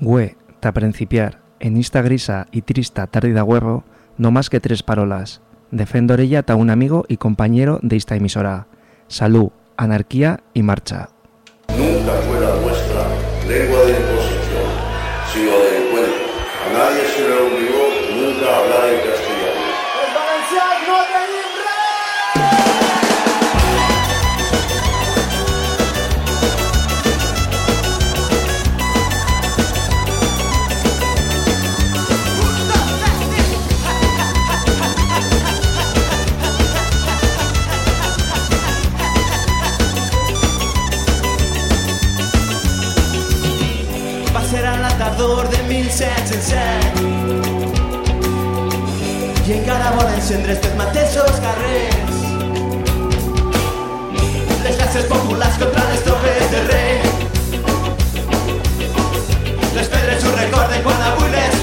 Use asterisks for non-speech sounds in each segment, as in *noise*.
Gue, ta principiar, en esta grisa y trista tardida huerro, no más que tres parolas. Defendo ella ta un amigo y compañero de esta emisora. Salud, anarquía y marcha. Nunca fuera vuestra lengua encendre estos mateixos carrers. Les classes populars contra les de rei. Les pedres ho recorden quan avui les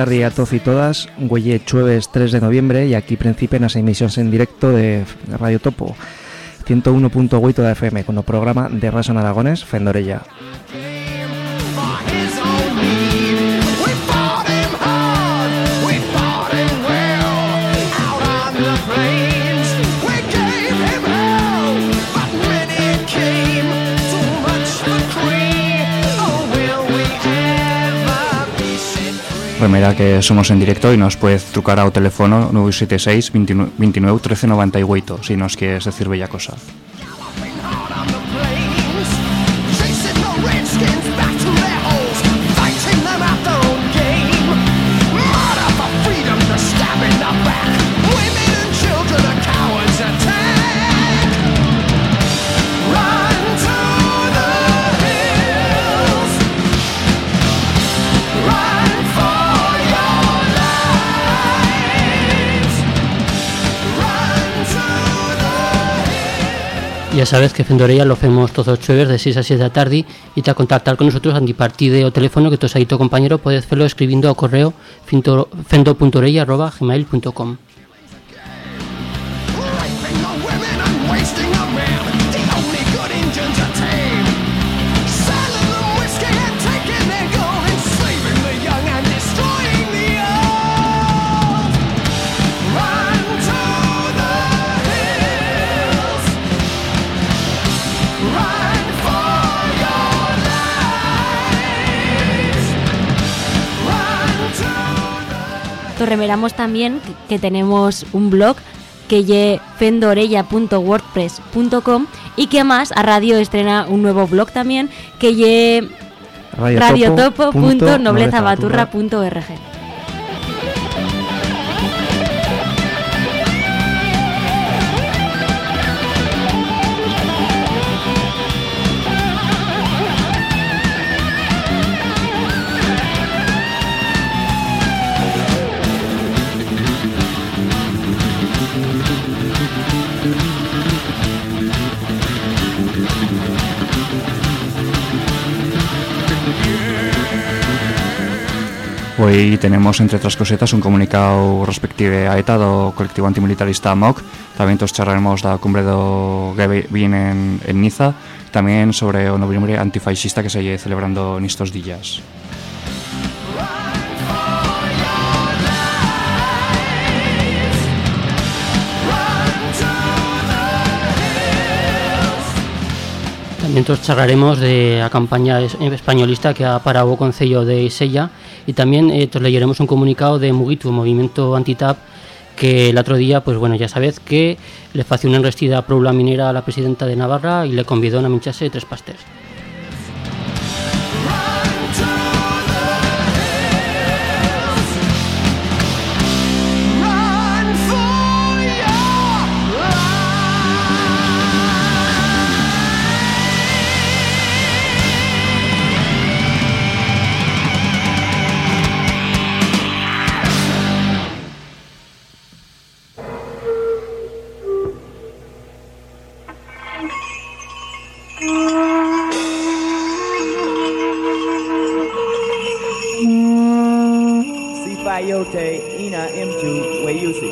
Tarde a todos y todas. Güelle jueves 3 de noviembre y aquí principian las emisiones en directo de Radio Topo 101.8 de FM con el programa de Rason Aragones Fendorella. Remera que somos en directo y nos puedes trucar ao teléfono 976 29 29 13 98 si nos quieres decir bella cosa. Ya sabes que Fendorella lo hacemos todos los jueves de 6 a 7 de la tarde y te a contactar con nosotros a partir o teléfono que tú ahí tu compañero. Puedes hacerlo escribiendo a correo fendo.orella.gmail.com Os remeramos también que- tenemos un blog que ye fendorella.wordpress.com y que además a radio estrena un nuevo blog también que ye radiotopo.noblezabaturra.org. Hoy tenemos, entre otras cosetas, un comunicado respectivo a ETA do colectivo antimilitarista MOC. También nos charlaremos da cumbre do viene en, en Niza. También sobre o noviembre antifascista que se lle celebrando en estos días. También os charlaremos de la campaña es- españolista que ha parado o Concello de Isella y también eh, os leeremos un comunicado de Mugitu, Movimiento Antitap, que el otro día, pues bueno, ya sabéis que le fació una enrestida pro la minera a la presidenta de Navarra y le convidó a mincharse tres pastes. Ina weyusi.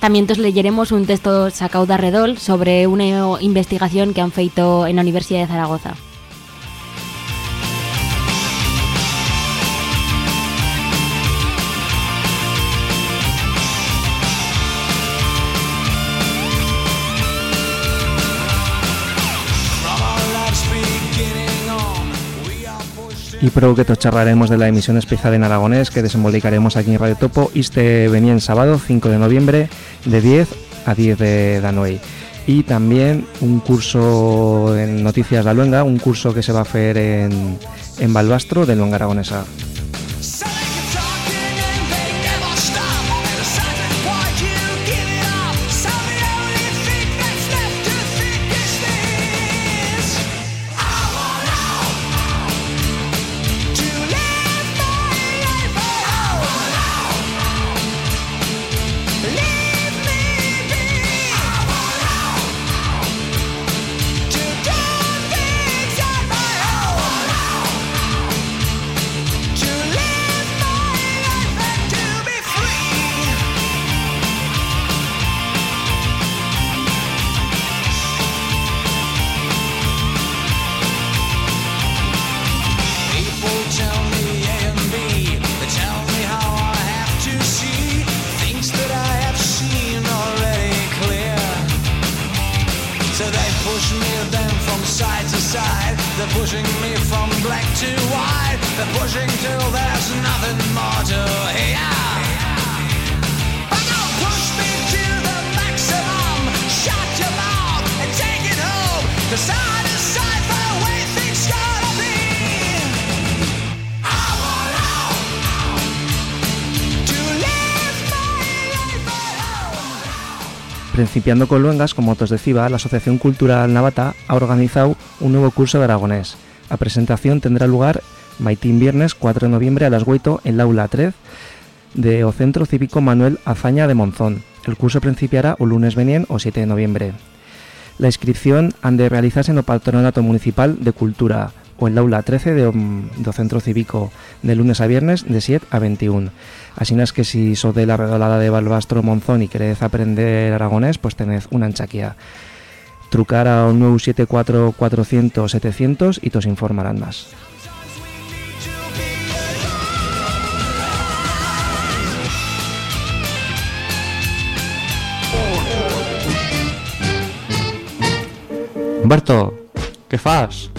También os leyeremos un texto sacado de Redol sobre una investigación que han feito en la Universidad de Zaragoza. Y pro que te charlaremos de la emisión especial en aragonés que desenvolvicaremos aquí en Radio Topo este venía en sábado 5 de noviembre de 10 a 10 de Danoy. Y también un curso en Noticias de Aluenga, un curso que se va a hacer en, en Balbastro de Luenga Aragonesa. Principiando con luengas, como os decía, la Asociación Cultural Navata ha organizado un nuevo curso de aragonés. La presentación tendrá lugar maitín viernes 4 de noviembre a las 8 en la aula 3 de o Centro Cívico Manuel Azaña de Monzón. El curso principiará o lunes venien o 7 de noviembre. La inscripción han de realizarse en el Patronato Municipal de Cultura o en la aula 13 de, um, do Centro Cívico de lunes a viernes de 7 a 21. Así es que si sos de la regalada de Balbastro Monzón y queréis aprender aragonés, pues tened una anchaquía. Trucar a 974 400 700 y os informarán más. Humberto, ¿qué fas?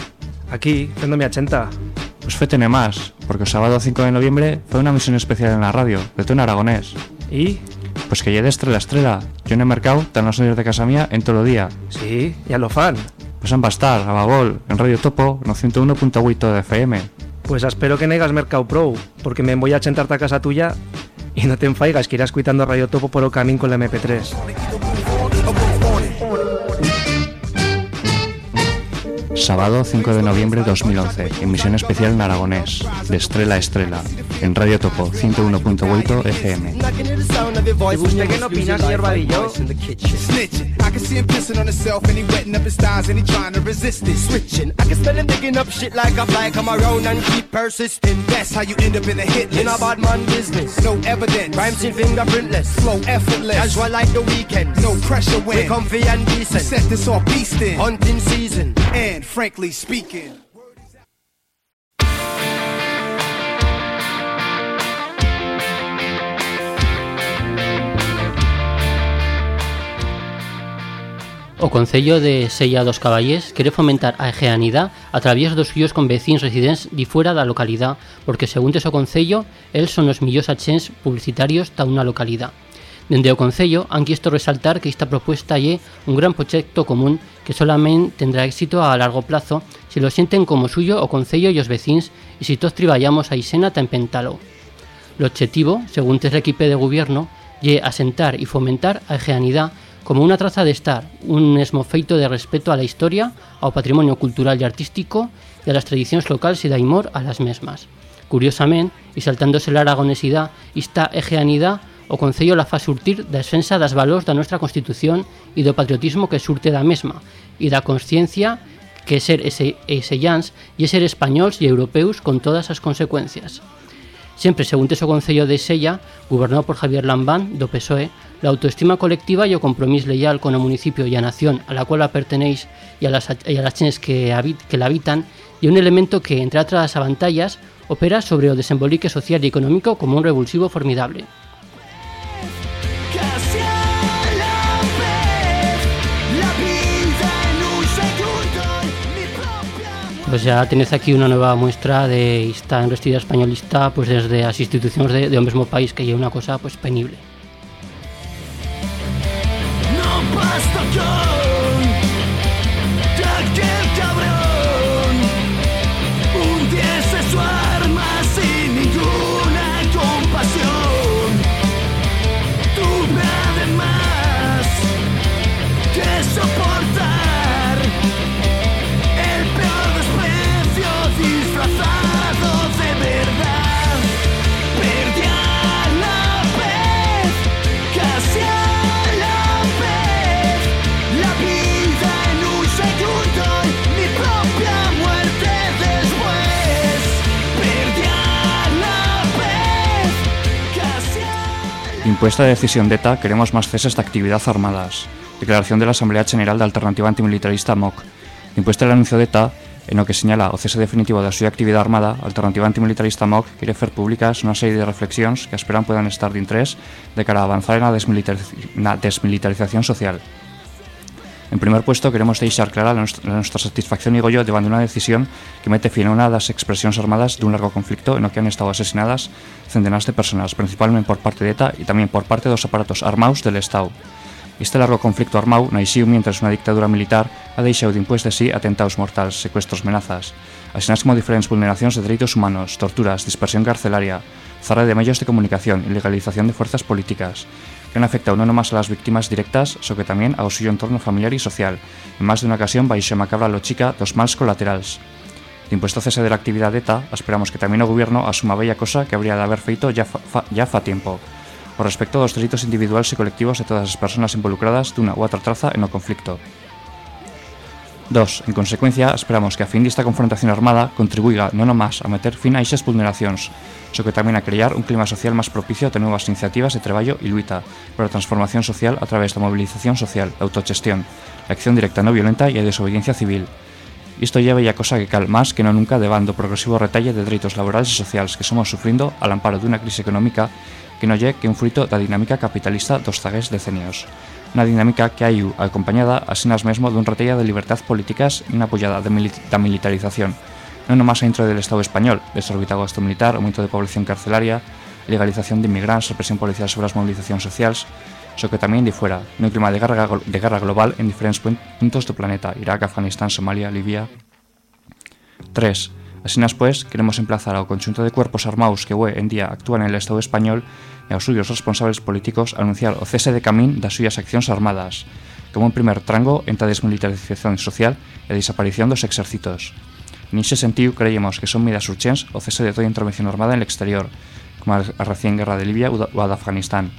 Aquí, haciendo mi 80. Pues fétene más, porque el sábado 5 de noviembre fue una misión especial en la radio, de Tuna Aragonés. ¿Y? Pues que llegué de estrella a estrella. Yo en el mercado, tan los años de casa mía, en todo el día. Sí, ya lo fan. Pues en Bastar, a Babol, en Radio Topo, no 101.8 de FM. Pues espero que negas Mercado Pro, porque me voy a chentarte a casa tuya y no te enfaigas que irás cuitando Radio Topo por el camino con la MP3. Sábado 5 de noviembre de 2011, emisión especial en Aragonés, de Estrella a Estrella, en Radio Topo 101.8 FM. ¿Y usted qué no opina, señor Vadillo? Snitching. I can see him pissing on himself and he wetting up his thighs and he trying to resist it. Switching. I can smell him digging up shit like a fly. Come around and keep persisting. That's how you end up in a hit list. In a bad man business. No evidence. Rhymes in fingerprintless. Flow effortless. Casual like the weekend. No pressure when. We comfy and decent. Set this off beastin'. Hunting season. And frankly speaking. O Concello de Sella dos Caballés quere fomentar a egeanidade a través dos suyos con vecinos residentes de fuera da localidade, porque según o Concello, el son os millóns achens publicitarios da unha localidade. Dende o Concello han quisto resaltar que esta propuesta é un gran proxecto común que solamente tendrá éxito a largo plazo se lo sienten como suyo o Concello e os vecins e se todos triballamos a Isena ta empentalo. O objetivo, según tes equipe de gobierno, é asentar e fomentar a egeanidade como unha traza de estar, un esmo feito de respeto la historia, ao patrimonio cultural e artístico e las tradicións locales e da imor a las mesmas. Curiosamente, e saltándose la aragonesidade, esta egeanidade o Concello la fa surtir da defensa das valores da nuestra Constitución e do patriotismo que surte da mesma e da consciencia que ser ese, ese llans e ser españols e europeus con todas as consecuencias. Sempre, según o Concello de Sella, gobernado por Javier Lambán, do PSOE, la autoestima colectiva e o compromiso leal con o municipio e a nación a la cual pertenéis e a las, e a las que, la habitan e un elemento que, entre outras avantallas, opera sobre o desembolique social e económico como un revulsivo formidable. Pues ya tenéis aquí una nueva muestra de esta investida españolista pues desde as institucións de, de o mesmo país que é unha cosa pues penible. A la Impuesta decisión de ETA, queremos más ceses de actividad armadas. Declaración de la Asamblea General de Alternativa Antimilitarista MOC. Impuesta el anuncio de ETA, en lo que señala o cese definitivo da súa actividade armada, Alternativa Antimilitarista MOC quere fer públicas unha serie de reflexións que esperan puedan estar de interés de cara a avanzar na, desmilitariz na desmilitarización social. En primer puesto, queremos deixar clara la, satisfacción, digo yo, devant d'una decisión que mete fin a una de las expresiones armadas de un largo conflicto en el que han estado asesinadas centenares de personas, principalmente por parte de ETA y también por parte de los aparatos armados del Estado. Este largo conflicto armado naixeu mientras una dictadura militar ha deixado d'impués de sí atentados mortals, secuestros, amenazas, así como diferentes vulneraciones de derechos humanos, torturas, dispersión carcelaria, zarra de medios de comunicación, ilegalización de fuerzas políticas, que han afectado no nomás a las víctimas directas, sino que también a su entorno familiar y social, en más de una ocasión baixo macabra lochica dos mals colaterales. De impuesto cese de la actividad ETA, esperamos que también el gobierno asuma bella cosa que habría de haber feito ya fa, ya fa tiempo, o respecto a los delitos individuales y colectivos de todas las personas involucradas de una u otra traza en el conflicto. 2. En consecuencia, esperamos que a fin de esta confrontación armada contribuiga no nomás a meter fin a esas vulneraciones, sino que también a crear un clima social más propicio a nuevas iniciativas de trabajo y lucha por la transformación social a través de la movilización social, autogestión, acción directa no violenta y la desobediencia civil. Isto lleva ya cosa que cal más que no nunca devando progresivo retalle de derechos laborales y sociales que somos sufriendo al amparo de una crisis económica que no lle que un fruto da dinámica capitalista dos zagues decenios. Una dinámica que hai acompañada asinas mesmo dun retella de libertad políticas e unha apoyada de mili da militarización, non nomás a intro del Estado español, desorbitado gasto militar, aumento de población carcelaria, legalización de inmigrantes, represión policial sobre as movilizacións sociais, só que tamén de fuera, nun clima de guerra, de guerra global en diferentes puntos do planeta, Irak, Afganistán, Somalia, Libia... 3. Asinas, pues, queremos emplazar ao conxunto de cuerpos armados que hoy en día actúan en el Estado español e aos suyos responsables políticos anunciar o cese de camín das suyas accións armadas, como un primer trango entre a desmilitarización social e a desaparición dos exércitos. Nixe sentido, creemos que son medidas urgentes o cese de toda intervención armada en el exterior, como a recién guerra de Libia ou de Afganistán,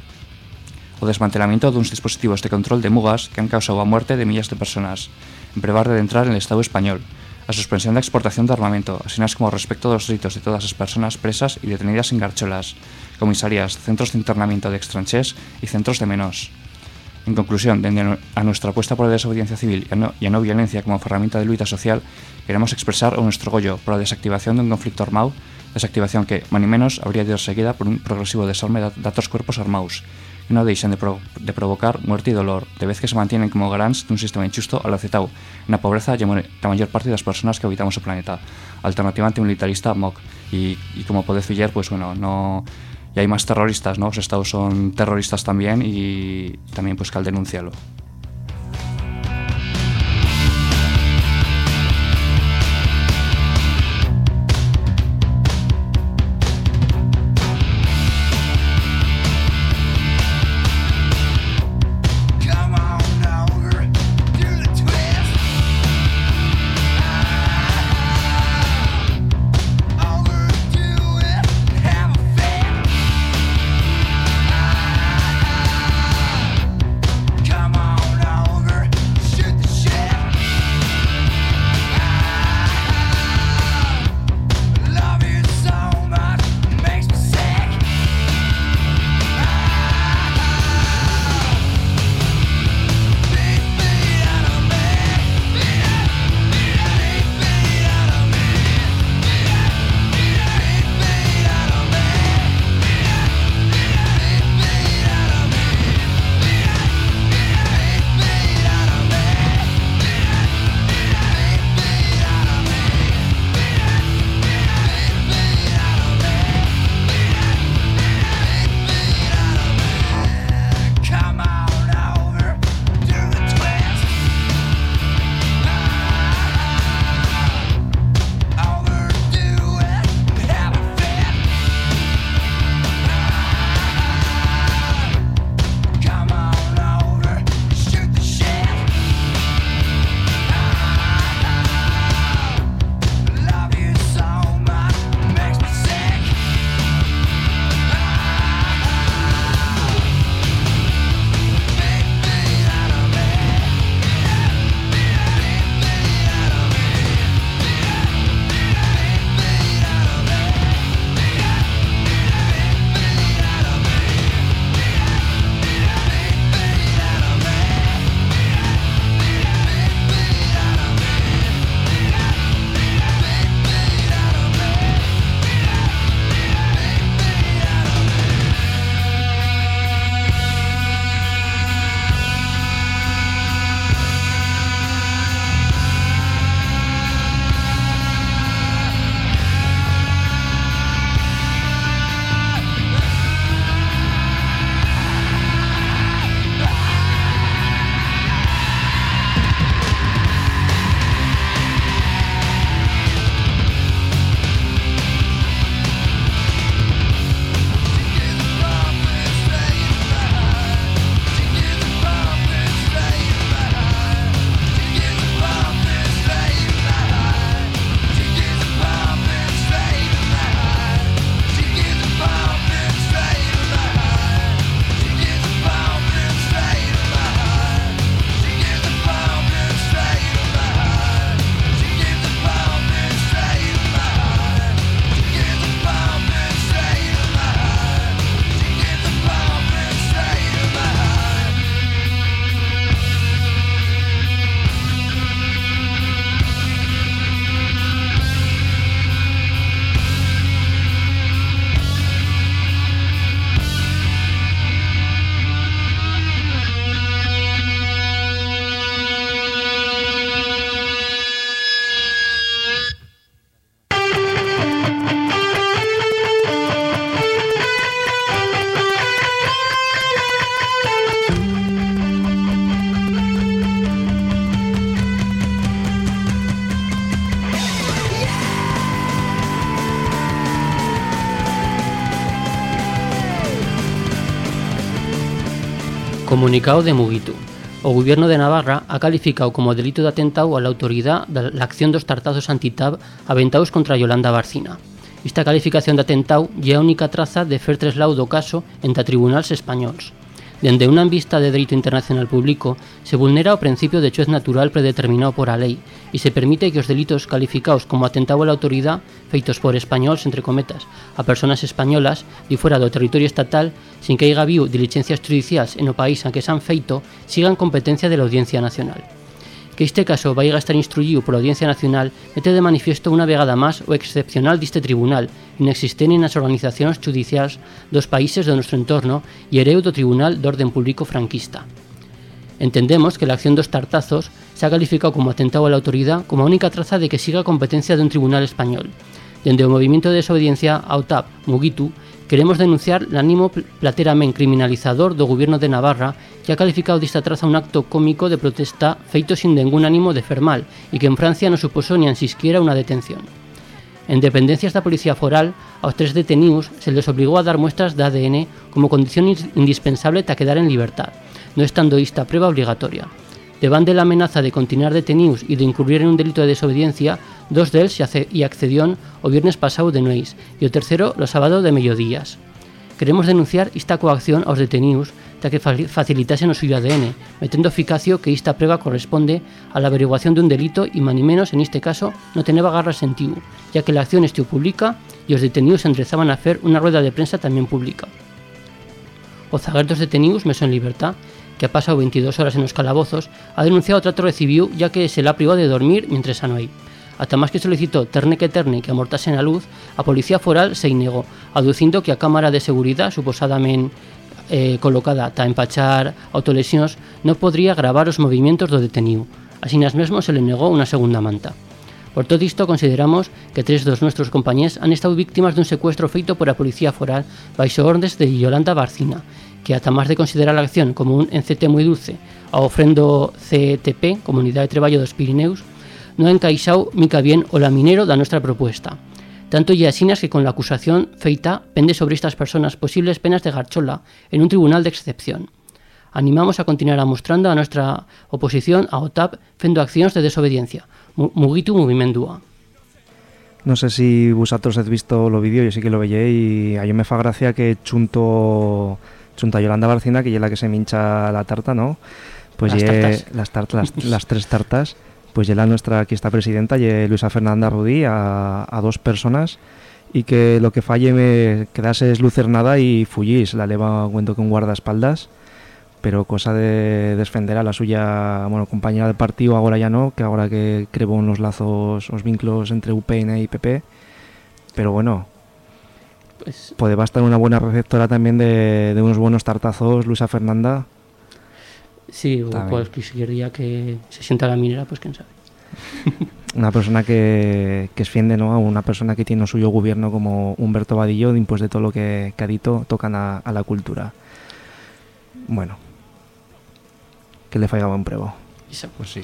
o desmantelamiento duns dispositivos de control de mugas que han causado a muerte de millas de personas, en prevar de entrar en el Estado español, a suspensión da exportación de armamento, así como respecto dos delitos de todas as persoas presas e detenidas en garcholas, comisarías, centros de internamiento de extranjés e centros de menos. En conclusión, a nuestra apuesta por a desobediencia civil e a, no, violencia como herramienta de luita social, queremos expresar nuestro gollo por a desactivación dun conflicto armado, desactivación que, mani menos, habría de ir seguida por un progresivo desarme de datos cuerpos armados, e non deixan de, pro, de provocar muerte e dolor, de vez que se mantienen como garantes dun sistema injusto al acetau na pobreza da maior parte das persoas que habitamos o planeta. Alternativa antimilitarista MOC. E, e como podes fillar, pues, bueno, no, y hay más terroristas, ¿no? Os estados son terroristas también y también pues que al denunciarlo. Comunicado de Mugitu. O Gobierno de Navarra ha calificado como delito de atentado a la autoridad de la acción dos tartazos antitab aventados contra Yolanda Barcina. Esta calificación de atentado ya única traza de fer traslado do caso entre tribunales españoles. Dende unha vista de dereito internacional público, se vulnera o principio de choice natural predeterminado por a lei e se permite que os delitos calificados como atentado a la autoridade feitos por españols, entre cometas, a personas españolas de fuera do territorio estatal sin que haiga habido diligencias judiciais en o país en que se han feito sigan competencia de la Audiencia Nacional. Que este caso vai a estar instruído pola Audiencia Nacional mete de manifiesto unha vegada máis o excepcional diste tribunal inexistente nas organizacións judiciais dos países do noso entorno e hereu do Tribunal de Orden Público franquista. Entendemos que la acción dos tartazos se ha calificado como atentado a la autoridad como a única traza de que siga a competencia de un tribunal español. Dende o movimento de desobediencia ao TAP Mugitu, queremos denunciar l'ánimo plateramente criminalizador do goberno de Navarra que ha calificado desta traza un acto cómico de protesta feito sin ningún ánimo de fer mal e que en Francia non supuso ni siquiera unha detención. En dependencias da Policía Foral, aos tres detenidos se les obligou a dar muestras de ADN como condición indispensable para quedar en libertad, no estando esta prueba obligatoria. Devant de la amenaza de continuar detenidos e de incurrir en un delito de desobediencia, dos deles e accedión o viernes pasado de nois e o tercero lo sábado de mediodías. Queremos denunciar esta coacción aos detenidos ta que facilitasen o suyo ADN, metendo eficacio que esta prueba corresponde a la averiguación de un delito e mani menos en este caso no teneba garra sentido, ya que la acción estiu pública e os detenidos enderezaban a fer unha rueda de prensa tamén pública. O zaguer dos detenidos, meso en libertad, que ha pasado 22 horas en los calabozos, ha denunciado trato recibiu ya que se la privó de dormir mientras a noite. Ata máis que solicitó terne que terne que amortasen a luz, a Policía Foral se negó, aducindo que a cámara de seguridade suposadamente eh, colocada ta empachar autolesións non podría gravar os movimentos do detenido. Así nas mesmo se le negou unha segunda manta. Por todo isto consideramos que tres dos nuestros compañeros han estado víctimas dun secuestro feito por a Policía Foral baixo ordes de Yolanda Barcina, que ata máis de considerar a acción como un NCT moi dulce ao ofrendo CTP, Comunidade de Traballo dos Pirineus, no ha encaixado mica bien o laminero da nuestra propuesta. Tanto y asinas que con la acusación feita pende sobre estas personas posibles penas de garchola en un tribunal de excepción. Animamos a continuar a mostrando a nuestra oposición a OTAP fendo accións de desobediencia. Mugitu movimendua. No sé si vosotros habéis visto lo vídeo, yo sí que lo veía y a yo me fa gracia que chunto, chunta Yolanda Barcina, que es la que se mincha la tarta, ¿no? Pues Las tartas. las, las, *laughs* las tres tartas, pues ya la nuestra aquí está presidenta, ye Luisa Fernanda Rudí, a, a dos personas, y que lo que falle me quedase es lucernada y fullís, la leva cuento con guardaespaldas, pero cosa de defender a la suya bueno, compañera de partido, ahora ya no, que ahora que creo unos lazos, los vínculos entre UPN y PP, pero bueno, Pues puede bastar una buena receptora también de, de unos buenos tartazos, Luisa Fernanda. sí, o cualquier día que se sienta la minera, pues quién sabe. *laughs* Una persona que, que esfiende ¿no? a una persona que tiene un suyo gobierno como Humberto Vadillo, pues de todo lo que, que ha dicho, tocan a, a la cultura. Bueno, que le fallaba un pruebo. Isa. Pues sí.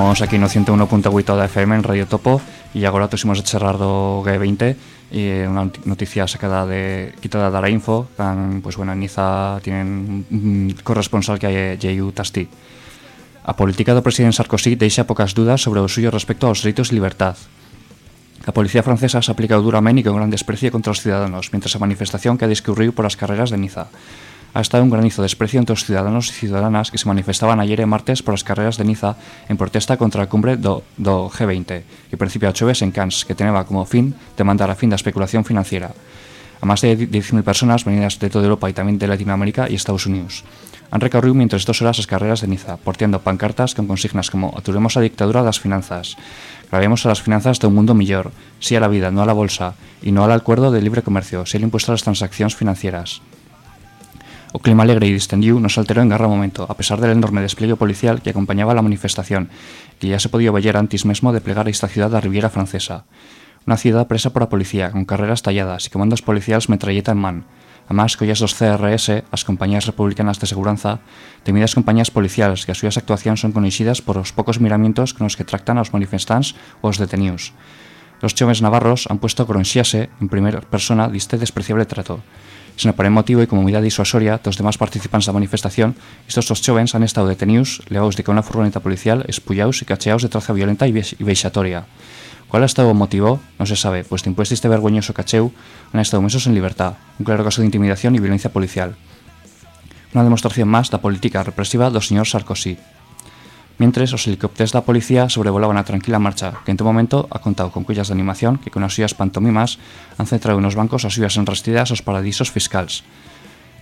Os suyos vivos Continuamos aquí no 101.8 da FM en Radio Topo e agora tosimos a charlar do G20 e unha noticia sacada de quitada da info can, pues, bueno, en Niza tienen un corresponsal que hai J.U. Tasti A política do presidente Sarkozy deixa pocas dudas sobre o suyo respecto aos dereitos e libertad A policía francesa se ha aplicado duramente e con gran desprecio contra os ciudadanos mientras a manifestación que ha discurrido por as carreras de Niza ha estado un granizo de desprecio entre os ciudadanos e ciudadanas que se manifestaban ayer e martes por as carreras de Niza en protesta contra a cumbre do, do G20, que principia a choves en Cannes, que teneba como fin demandar a fin da especulación financiera. A máis de 10.000 personas venidas de toda Europa e tamén de Latinoamérica e Estados Unidos. Han recorrido mientras dos horas as carreras de Niza, porteando pancartas con consignas como Aturemos a dictadura das finanzas, Grabemos a las finanzas de un mundo millor, sí a la vida, no a la bolsa, y no al acuerdo de libre comercio, sí al impuesto a las transaccións financieras. O clima alegre e distendiu nos alterou en garra momento, a pesar del enorme despliegue policial que acompañaba la manifestación, que ya se podía ver antes mesmo de plegar esta ciudad da Riviera Francesa. Unha ciudad presa por a policía, con carreras talladas e comandos policiales metralleta en man. A máis, collas dos CRS, as compañías republicanas de seguranza, temidas compañías policiales que as súas actuacións son conexidas por os pocos miramientos con os que tractan aos manifestantes ou os detenidos. Los choves navarros han puesto a gronxiase en primeira persona diste despreciable trato, Sen aparent motivo e como medida disuasoria dos demás participantes da manifestación, estos dos xovens han estado detenidos, levados de que unha furgoneta policial, espullados e cacheados de traza violenta e vexatoria. Qual ha estado o motivo? Non se sabe, pois impuesto este vergoñoso cacheu han estado mesos en libertad, un claro caso de intimidación e violencia policial. Unha demostración máis da política represiva do señor Sarkozy, Mientras, os helicópteros da policía sobrevolaban a tranquila marcha, que en todo momento ha contado con cullas de animación que con as súas pantomimas han centrado nos bancos as súas enrastidas aos paradisos fiscals.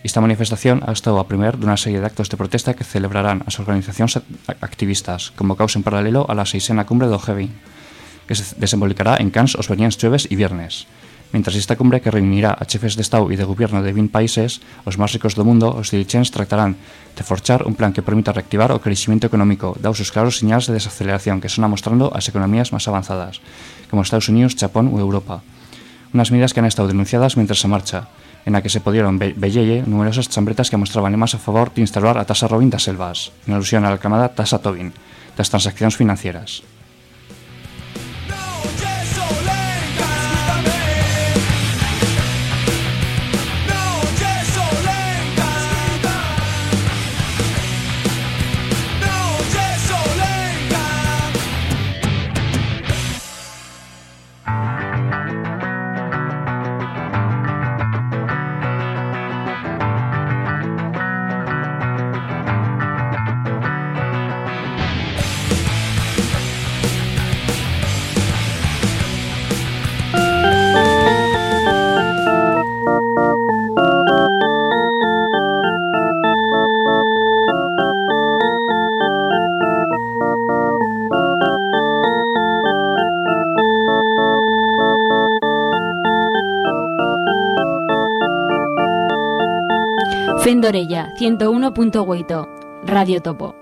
Esta manifestación ha estado a primer dunha serie de actos de protesta que celebrarán as organizacións activistas, convocados en paralelo a la seisena cumbre do G20, que se desenvolverá en Cannes os venians jueves e viernes. Mientras esta cumbre que reunirá a chefes de Estado e de gobierno de 20 países, os máis ricos do mundo, os dirigentes tratarán de forchar un plan que permita reactivar o crecimiento económico, daos os claros señales de desaceleración que son amostrando as economías máis avanzadas, como Estados Unidos, Japón ou Europa. Unas medidas que han estado denunciadas mientras se marcha, en la que se pudieron velleye numerosas chambretas que mostraban lemas a favor de instaurar a tasa Robin das selvas, en alusión a la aclamada tasa Tobin, das transaccións financieras. Fendorella 101.8 Radio Topo.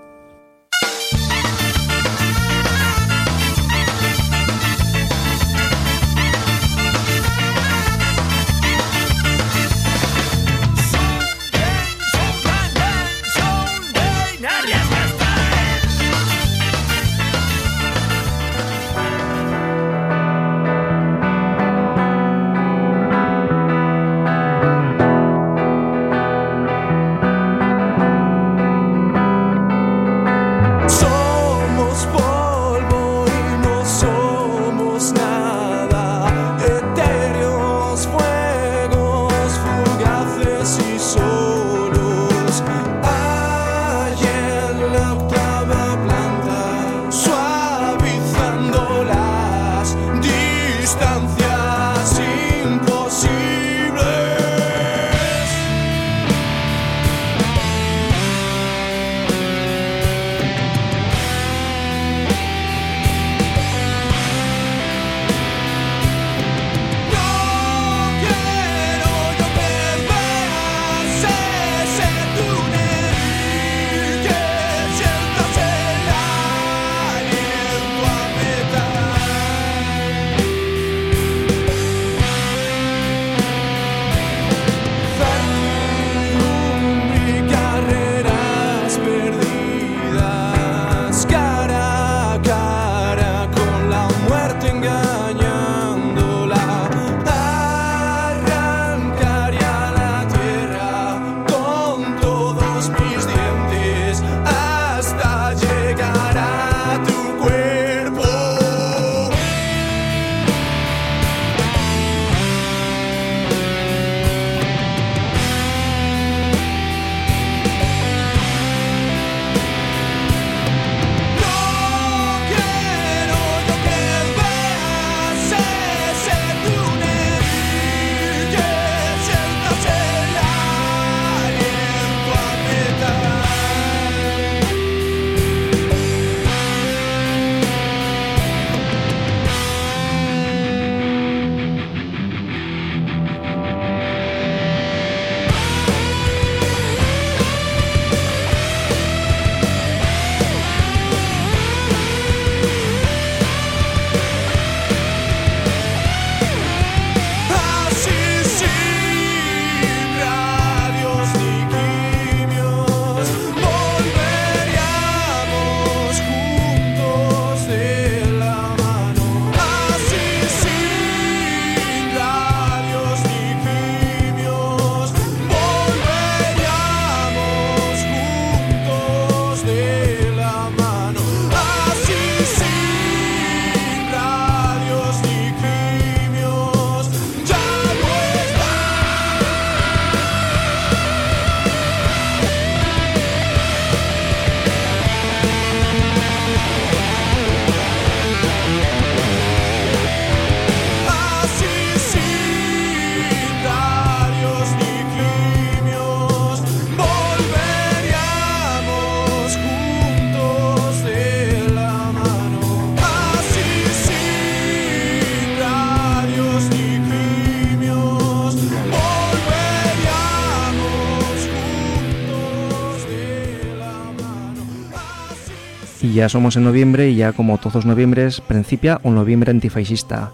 Somos en noviembre y ya como todos noviembres principia un noviembre antifascista.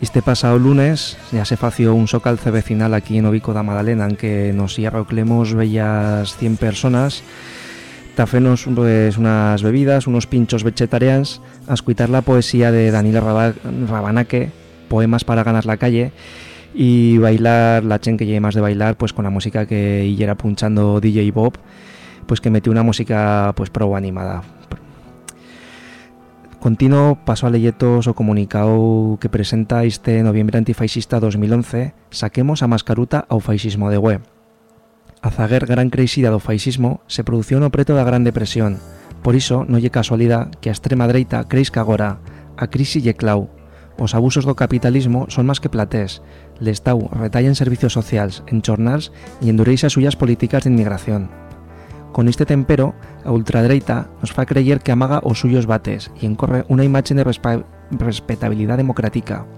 Este pasado lunes ya se fació un socalce vecinal aquí en Obico da Madalena en que nos arroclemos bellas 100 personas tafenos pues, unas bebidas, unos pinchos vegetarians, a escuchar la poesía de Daniel Raba- Rabanaque, Poemas para ganar la calle, y bailar, la chen que lleve más de bailar, pues con la música que era punchando DJ Bob, pues que metió una música pues pro animada. Continuo paso a leyetos o comunicado que presenta este Noviembre Antifascista 2011 Saquemos a mascaruta ao faixismo de web. A zaguer gran creixida do faixismo se produciu no preto da Gran Depresión, por iso non lle casualidade que a extrema dreita creisca agora, a crisi lle clau. Os abusos do capitalismo son máis que platés, l'Estau retalla en servicios sociais, en xornals e endureixa as súas políticas de inmigración. Con este tempero, a ultradereita nos fa creyer que amaga os suyos bates e encorre unha imaxe de respetabilidade democrática.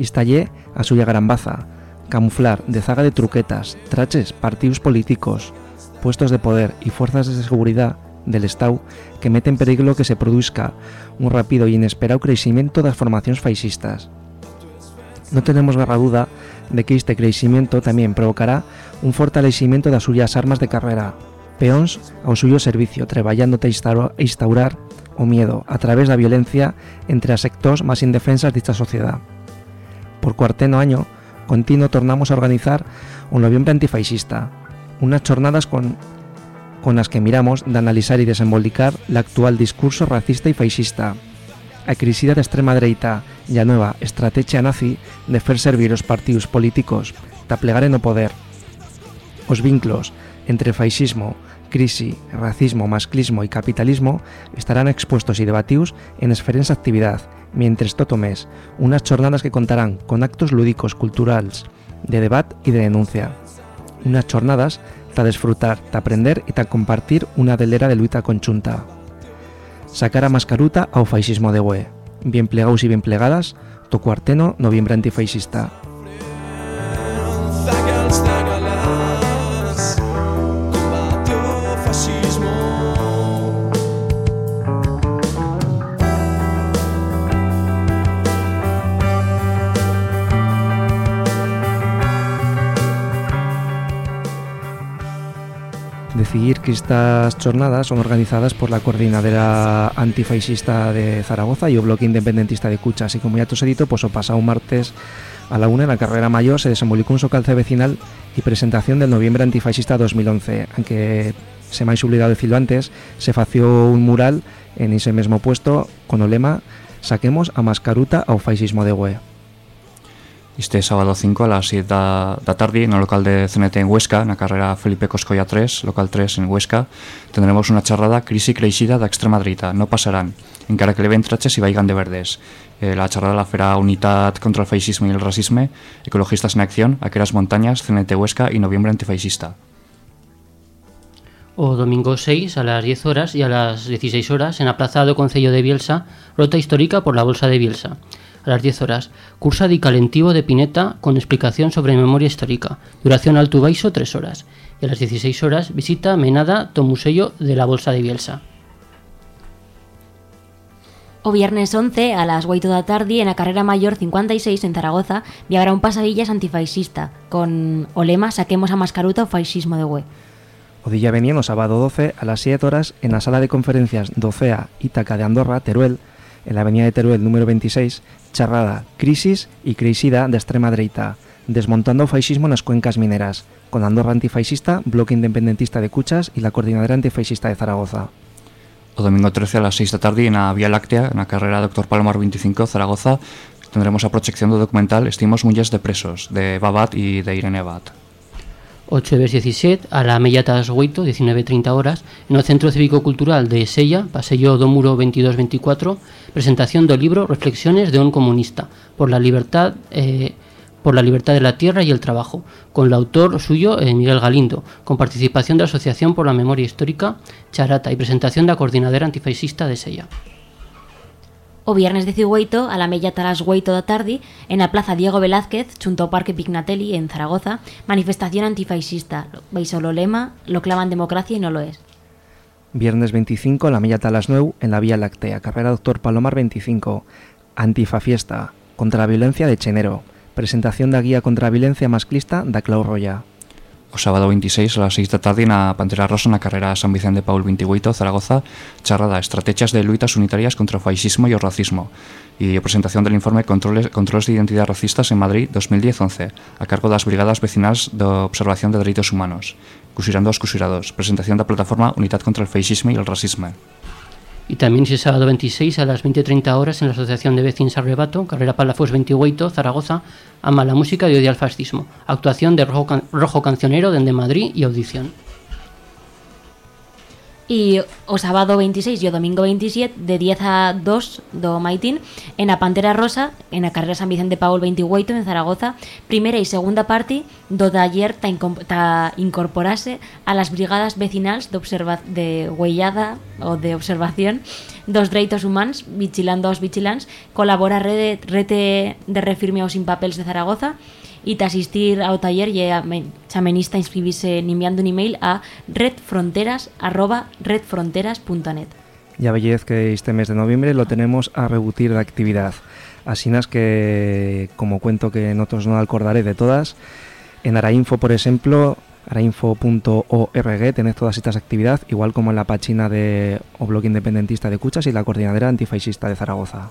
Istallé a suya grambaza, camuflar de zaga de truquetas, traches, partidos políticos, puestos de poder y fuerzas de seguridad del Estado que meten en peligro que se produzca un rápido y inesperado crecimiento das formacións faixistas. No tenemos garra duda de que este crecimiento tamén provocará un fortalecimiento das suyas armas de carrera, peóns ao suyo servicio, traballando a instaurar, o miedo a través da violencia entre as sectores máis indefensas desta sociedade. Por cuarteno año, continuo tornamos a organizar un noviembre antifascista, unas jornadas con, con las que miramos de analizar y desenvolvicar el actual discurso racista y fascista, a crisida de extrema dereita e a nueva estrategia nazi de fer servir os partidos políticos da plegar en o poder. Os vínculos entre fascismo, crisi, racismo, masclismo y capitalismo estarán expuestos y debatidos en esferens actividad, mientras todo mes, unas jornadas que contarán con actos lúdicos culturales, de debate y de denuncia. Unas jornadas para disfrutar, para aprender y para compartir una delera de luita conjunta. Sacar a mascaruta ao fascismo de UE. Bien plegados y bien plegadas, to cuarteno noviembre antifascista. Decidir que estas jornadas son organizadas por la coordinadora antifascista de Zaragoza y el bloque independentista de Cuchas. Y como ya te os he dicho, pues o pasado martes a la una en la carrera mayor se desenvolvió un socalce vecinal y presentación del noviembre antifascista 2011. Aunque se me ha olvidado decirlo antes, se fació un mural en ese mismo puesto con el lema Saquemos a mascaruta ao fascismo de UE. Este sábado 5 a las 7 da, da tarde no local de CNT en Huesca, na carrera Felipe Coscoya 3, local 3 en Huesca, tendremos unha charrada Crisi creixida da extrema dereita, no pasarán, encara que le ven traches y vaigan de verdes. Eh, la charrada la fará Unitat contra el Fascismo y el Racisme, Ecologistas en Acción, Aqueras Montañas, CNT Huesca y Noviembre Antifascista. O domingo 6 a las 10 horas y a las 16 horas en la plaza do Concello de Bielsa, rota histórica por la Bolsa de Bielsa. A las 10 horas, cursa de calentivo de Pineta con explicación sobre memoria histórica, duración alto baixo 3 horas. Y a las 16 horas, visita Menada to Museo de la Bolsa de Bielsa. O viernes 11 a las 8 da tarde en la carrera mayor 56 en Zaragoza habrá un pasadillas antifascista con o lema Saquemos a mascaruta o fascismo de UE. O día venía sábado 12 a las 7 horas en la sala de conferencias Docea Ítaca de Andorra, Teruel, en la avenida de Teruel número 26, charrada Crisis y Crisida de extrema dereita, desmontando o fascismo nas cuencas mineras, con Andorra antifascista, Bloque Independentista de Cuchas y la Coordinadora Antifascista de Zaragoza. O domingo 13 a las 6 da tarde na Vía Láctea, na carrera Dr. Palomar 25, Zaragoza, tendremos a proyección do documental Estimos Mulles de Presos, de Babat y de Irene Bat. 8 de 17 a la Mellatas Hueito, 19.30 horas, en el Centro Cívico Cultural de Sella, Pasello do Muro 2224, presentación del libro Reflexiones de un comunista, por la libertad eh, por la libertad de la tierra y el trabajo, con el autor suyo eh, Miguel Galindo, con participación de la Asociación por la Memoria Histórica Charata y presentación de la Coordinadora Antifascista de Sella. O viernes 18 a la mella talas 8 da tarde en la plaza Diego Velázquez, junto ao Parque Pignatelli en Zaragoza, manifestación antifascista. Baixo o lema, lo claman democracia y no lo es. Viernes 25, la Milla Talas Nou en la Vía Láctea. Carrera Doctor Palomar 25. Antifa Fiesta. Contra la violencia de Chenero. Presentación da guía contra a violencia masclista da Clau Roya. O sábado 26 a las 6 da tarde na Pantera Rosa na carrera San Vicente de Paul 28 Zaragoza charrada Estrategias de luitas unitarias contra o fascismo e o racismo a presentación del informe Controles, de Identidade Racistas en Madrid 2010-11 a cargo das Brigadas Vecinais de Observación de Dereitos Humanos Cusirando aos Cusirados presentación da plataforma Unidad contra el Fascismo e el Racismo Y también ese sábado 26 a las 20.30 horas en la Asociación de Vecinos Arrebato, carrera Palafox 28, Zaragoza, ama la música y odia el fascismo. Actuación de Rojo, Rojo Cancionero dende Madrid y audición. O sábado 26 e o domingo 27 de 10 a 2 do Maitín en a Pantera Rosa en a carrera San Vicente Paul 28 en Zaragoza primeira e segunda parte do taller ta, ta incorporase a las brigadas vecinals de, observa de huellada ou de observación dos dereitos humanos vigilando aos vigilants colabora a rede, rede de refirme aos impapels de Zaragoza e te asistir ao taller e a inscribirse enviando un email a redfronteras arroba redfronteras.net Ya veis que este mes de noviembre lo tenemos a rebutir de actividad. Así es que, como cuento que nosotros no acordaré de todas, en Arainfo, por ejemplo, arainfo.org tenéis todas estas actividades, igual como en la página de o blog independentista de Cuchas y la coordinadora antifascista de Zaragoza.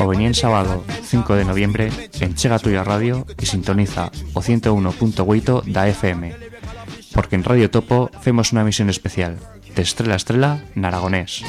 O venía sábado 5 de noviembre en Chega Tuya Radio y sintoniza o 101.8 da FM. Porque en Radio Topo hacemos una misión especial de estrella a estrella en aragonés.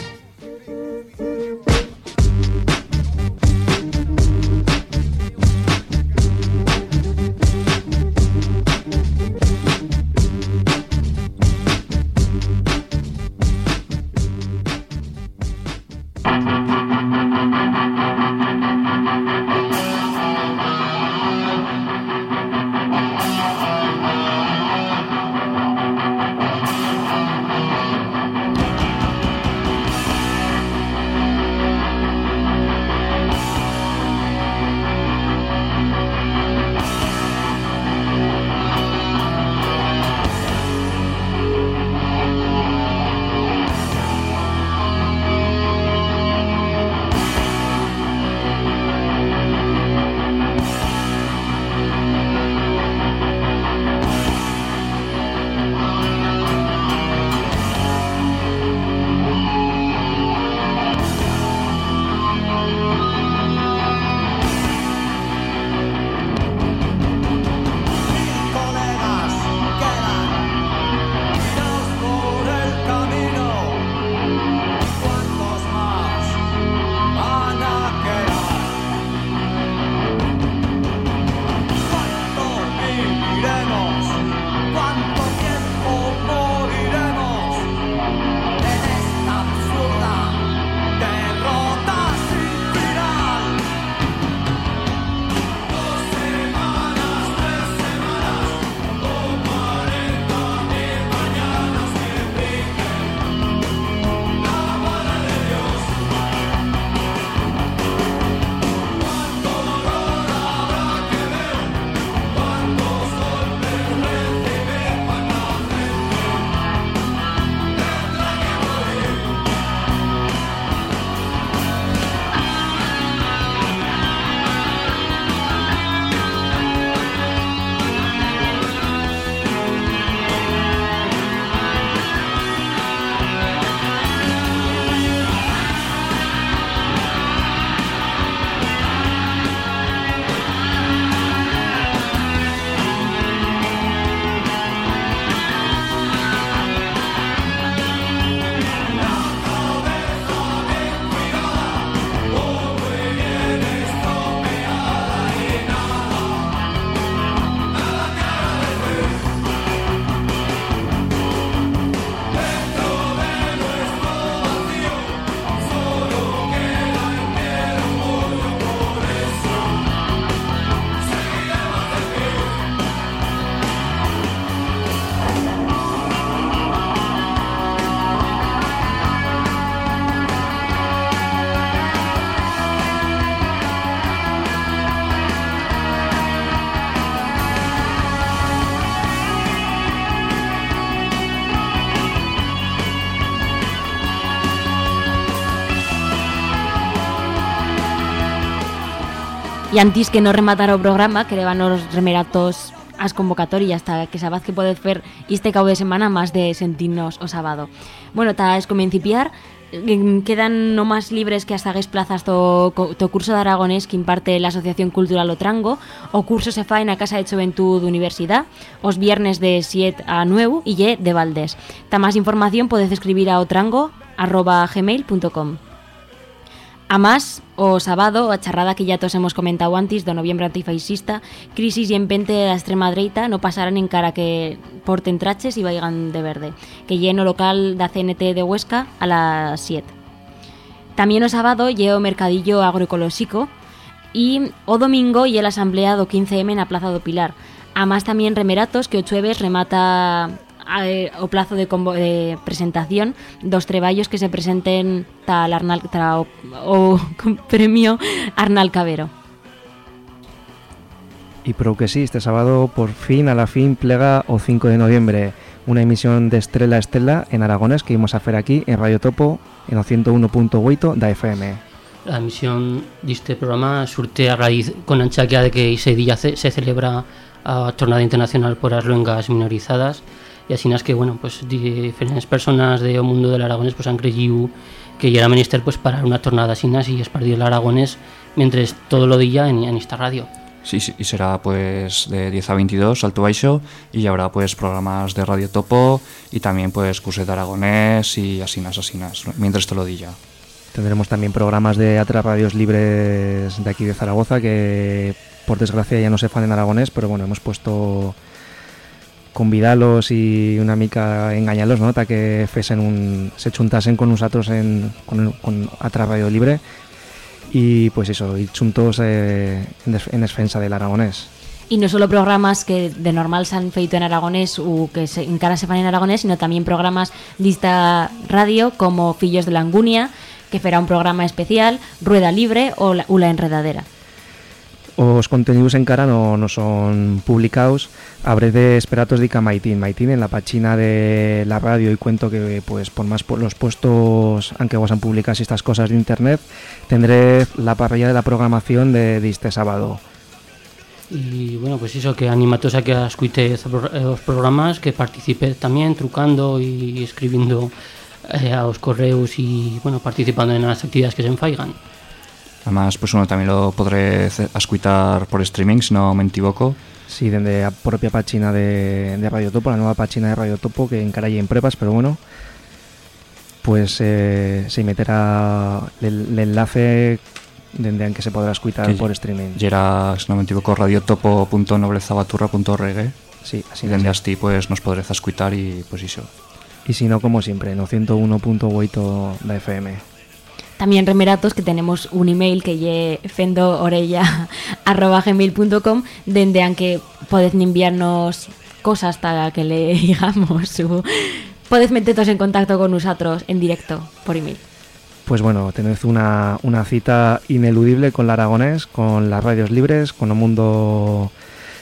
E antes que no rematara o programa, quereban os remeratos as convocatorias hasta que sabaz que podes fer este cabo de semana máis de sentirnos o sábado. Bueno, ta es comencipiar, em, quedan no máis libres que as sagues plazas co- do curso de aragonés que imparte la Asociación Cultural O Trango. O curso se fai na Casa de Xoventud Universidad os viernes de 7 a 9 e lle de Valdés. Ta máis información podes escribir a otrango arroba gmail.com. A más, o sábado, a charrada que ya todos hemos comentado antes do noviembre antifascista, crisis e empente da extrema dereita no pasarán en cara que porten traches e vaigan de verde, que lle no local da CNT de Huesca a las 7. Tamén o sábado lle o mercadillo agroecolóxico e o domingo lle la asamblea do 15M na Plaza do Pilar. A más tamén remeratos que o chueves remata eh, o plazo de, convo- de presentación dos treballos que se presenten tal Arnal, tra o, o *laughs* premio Arnal Cabero. Y pro que sí, este sábado por fin, a la fin, plega o 5 de noviembre una emisión de Estrella a Estela en Aragones que íbamos a hacer aquí en Radio Topo en o 101.8 da FM. A emisión deste programa surte a raíz con anchaquea de que ese día se celebra a Jornada Internacional por as Luengas Minorizadas e así nas que, bueno, pues diferentes personas do mundo del aragonés pues, han creído que ya era menester pues, parar una jornada así y esparcir el aragonés mientras todo lo día en, en esta radio. Sí, sí, y será pues de 10 a 22, alto baixo, y habrá pues programas de Radio Topo y también pues cursos de aragonés y asinas, asinas, mientras te lo di ya. Tendremos también programas de otras radios libres de aquí de Zaragoza que por desgracia ya no se fan en aragonés, pero bueno, hemos puesto convidalos y una mica engañalos, ¿no? Ta que fesen un, se chuntasen con nosotros en, con, con radio libre y pues eso, ir juntos eh, en, en defensa del aragonés. Y no solo programas que de normal se han feito en aragonés o que se, encara se fan en aragonés, sino también programas de esta radio como Fillos de la Angunia, que será un programa especial, Rueda Libre o La, o la Enredadera. Os contenidos en cara no, no son publicados. Habré de esperatos de Maitín. Maitín en la página de la radio y cuento que pues por más los puestos, aunque vos han publicado estas cosas de internet, tendré la parrilla de la programación de, este sábado. Y bueno, pues eso, que animatos a que escuite los programas, que participe también trucando y escribiendo eh, a los correos y bueno, participando en las actividades que se enfaigan. Además, pues uno también lo podré escuchar por streaming, si no me equivoco. Sí, desde la propia página de, de Radio Topo, la nueva página de Radio Topo que encara en prepas, pero bueno, pues eh, se meterá el, el enlace desde en que se podrá escuchar por streaming. Y era, si no me equivoco, radiotopo.noblezabaturra.org. Sí, así Y desde así pues nos podréis escuchar y pues eso. Y si no, como siempre, no 101.8 da FM. También remeratos que tenemos un email que lle fendoorella@gmail.com donde aunque podéis enviarnos cosas para que le *laughs* digamos o podéis meteros en contacto con nosotros en directo por email. Pues bueno, tenéis una, una cita ineludible con la Aragonés, con las radios libres, con el mundo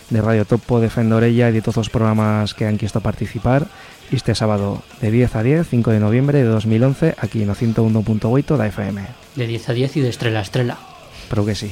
de Radio Topo, de Fendorella y de todos los programas que han querido participar. Este sábado de 10 a 10, 5 de noviembre de 2011, aquí en el 101.8 da FM. De 10 a 10 y de estrella a estrella. Pero que sí.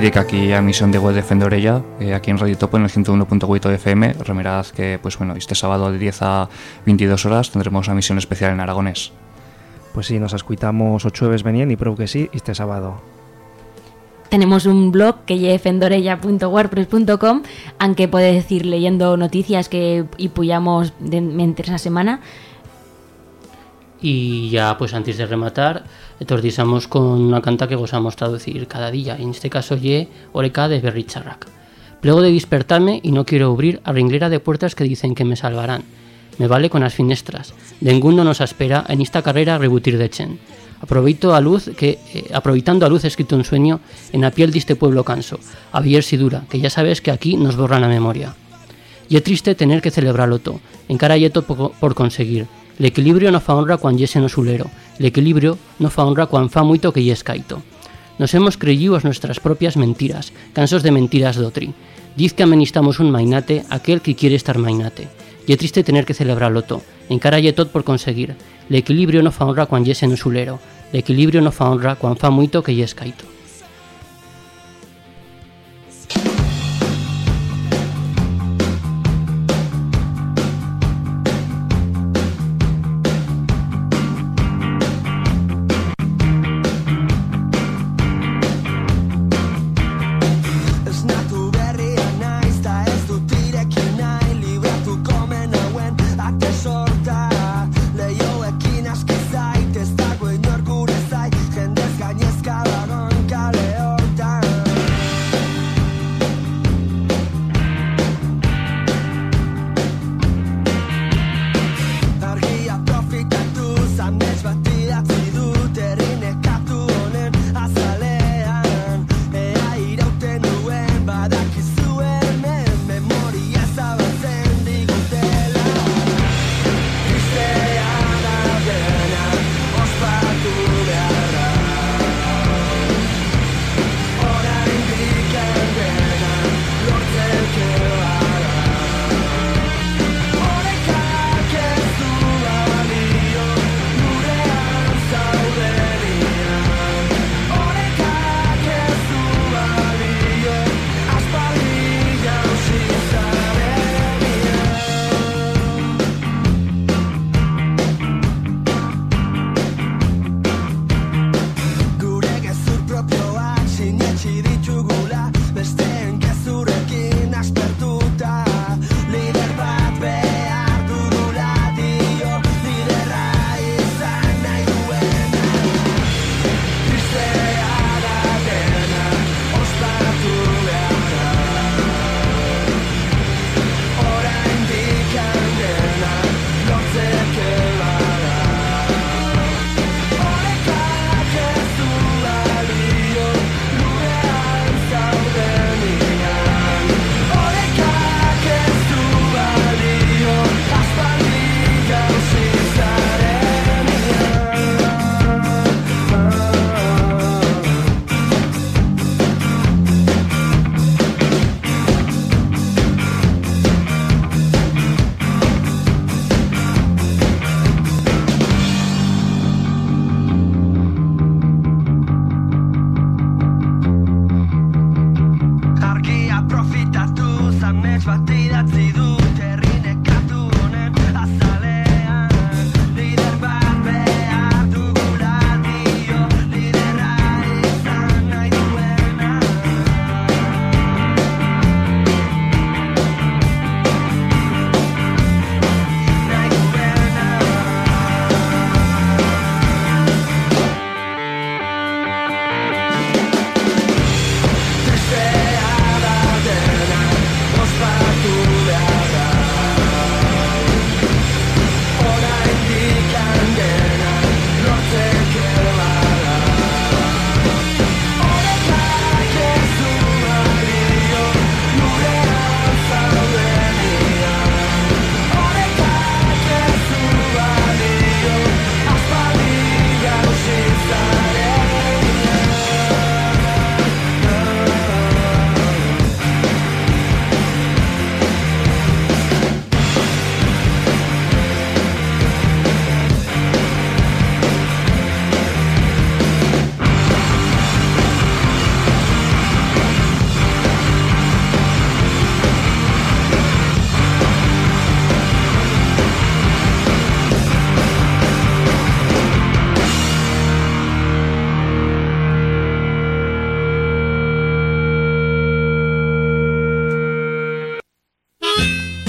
Y de que aquí a misión de web de Fendorella, eh, aquí en Radio Topo en el 101.8 de FM, remirad que pues bueno, este sábado de 10 a 22 horas tendremos una misión especial en Aragones. Pues sí, nos escuitamos o jueves venien y creo que sí, este sábado. Tenemos un blog que es fendorella.wordpress.com, aunque puedes ir leyendo noticias que y puyamos de, entre esa semana. Y ya, pues antes de rematar, etordizamos con una canta que gozamos traducir cada día. En este caso, ye Oreca de Berricharrac. Plego de despertarme y no quiero abrir a ringlera de puertas que dicen que me salvarán. Me vale con las finestras. Ninguno nos espera en esta carrera rebutir de Chen. Aproveito a luz que, eh, aproveitando a luz escrito un sueño en la piel de este pueblo canso, a si dura, que ya sabes que aquí nos borran la memoria. Y es triste tener que celebrarlo todo, encara yeto por conseguir, El equilibrio no fa honra cuando yese no sulero. El equilibrio no fa honra cuando fa mucho que yes caito. Nos hemos creído nuestras propias mentiras, cansos de mentiras dotri. Diz que amenistamos un mainate aquel que quiere estar mainate. Y es triste tener que celebrarlo todo. Encara todo por conseguir. El equilibrio no fa honra cuando yese no sulero. El equilibrio no fa honra cuando fa mucho que yes caito.